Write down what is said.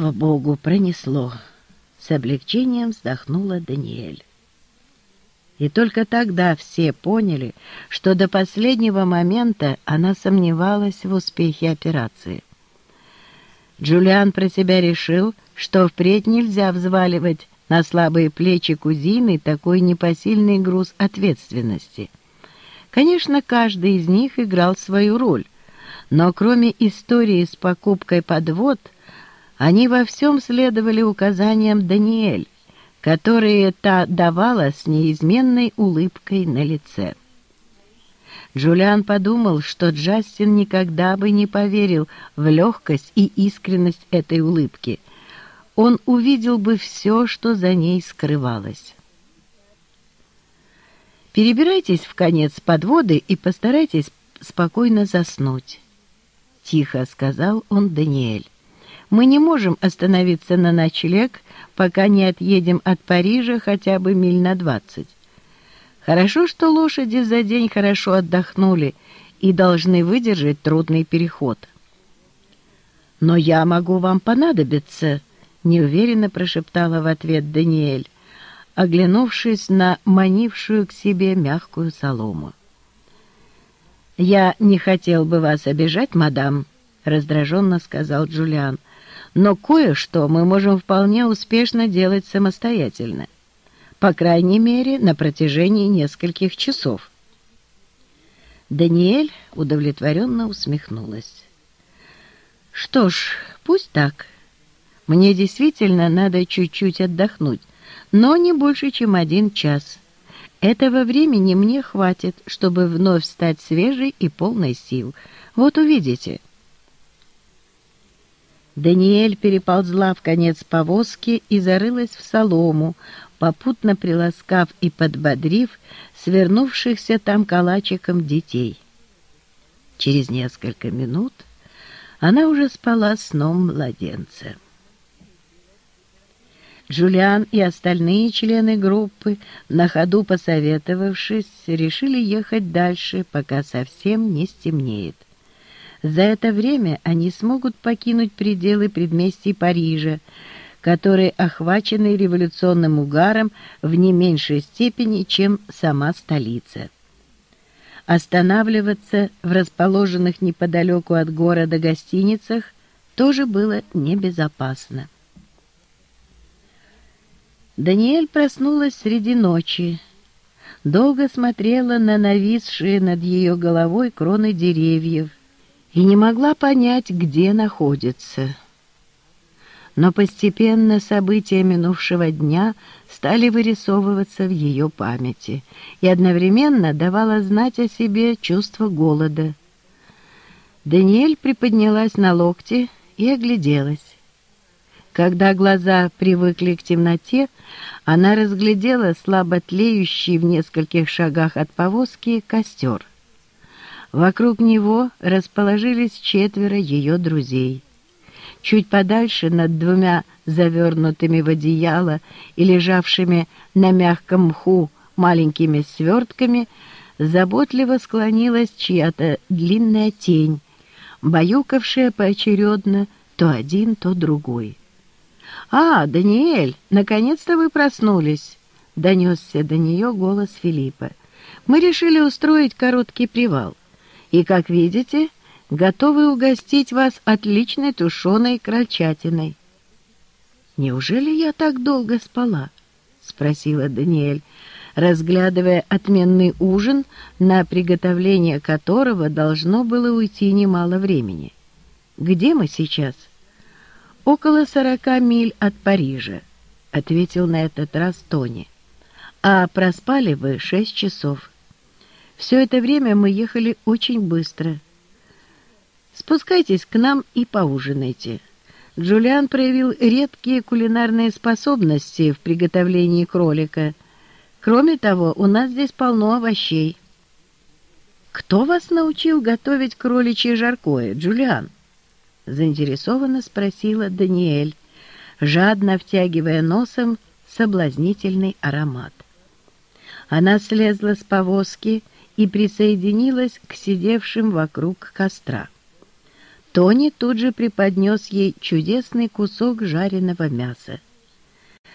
Слава Богу, пронесло. С облегчением вздохнула Даниэль. И только тогда все поняли, что до последнего момента она сомневалась в успехе операции. Джулиан про себя решил, что впредь нельзя взваливать на слабые плечи кузины такой непосильный груз ответственности. Конечно, каждый из них играл свою роль, но кроме истории с покупкой подвод – они во всем следовали указаниям Даниэль, которые та давала с неизменной улыбкой на лице. Джулиан подумал, что Джастин никогда бы не поверил в легкость и искренность этой улыбки. Он увидел бы все, что за ней скрывалось. «Перебирайтесь в конец подводы и постарайтесь спокойно заснуть», — тихо сказал он Даниэль. Мы не можем остановиться на ночлег, пока не отъедем от Парижа хотя бы миль на двадцать. Хорошо, что лошади за день хорошо отдохнули и должны выдержать трудный переход. «Но я могу вам понадобиться», — неуверенно прошептала в ответ Даниэль, оглянувшись на манившую к себе мягкую солому. «Я не хотел бы вас обижать, мадам», — раздраженно сказал Джулиан, но кое-что мы можем вполне успешно делать самостоятельно, по крайней мере, на протяжении нескольких часов. Даниэль удовлетворенно усмехнулась. «Что ж, пусть так. Мне действительно надо чуть-чуть отдохнуть, но не больше, чем один час. Этого времени мне хватит, чтобы вновь стать свежей и полной сил. Вот увидите». Даниэль переползла в конец повозки и зарылась в солому, попутно приласкав и подбодрив свернувшихся там калачиком детей. Через несколько минут она уже спала сном младенца. Джулиан и остальные члены группы, на ходу посоветовавшись, решили ехать дальше, пока совсем не стемнеет. За это время они смогут покинуть пределы предместий Парижа, которые охвачены революционным угаром в не меньшей степени, чем сама столица. Останавливаться в расположенных неподалеку от города гостиницах тоже было небезопасно. Даниэль проснулась среди ночи, долго смотрела на нависшие над ее головой кроны деревьев, и не могла понять, где находится. Но постепенно события минувшего дня стали вырисовываться в ее памяти и одновременно давала знать о себе чувство голода. Даниэль приподнялась на локте и огляделась. Когда глаза привыкли к темноте, она разглядела слабо тлеющий в нескольких шагах от повозки костер. Вокруг него расположились четверо ее друзей. Чуть подальше над двумя завернутыми в одеяло и лежавшими на мягком мху маленькими свертками заботливо склонилась чья-то длинная тень, баюкавшая поочередно то один, то другой. «А, Даниэль, наконец-то вы проснулись!» — донесся до нее голос Филиппа. «Мы решили устроить короткий привал и, как видите, готовы угостить вас отличной тушеной крольчатиной. «Неужели я так долго спала?» — спросила Даниэль, разглядывая отменный ужин, на приготовление которого должно было уйти немало времени. «Где мы сейчас?» «Около сорока миль от Парижа», — ответил на этот раз Тони. «А проспали вы шесть часов». Все это время мы ехали очень быстро. Спускайтесь к нам и поужинайте. Джулиан проявил редкие кулинарные способности в приготовлении кролика. Кроме того, у нас здесь полно овощей. «Кто вас научил готовить кроличье жаркое, Джулиан?» Заинтересованно спросила Даниэль, жадно втягивая носом соблазнительный аромат. Она слезла с повозки и присоединилась к сидевшим вокруг костра. Тони тут же преподнес ей чудесный кусок жареного мяса.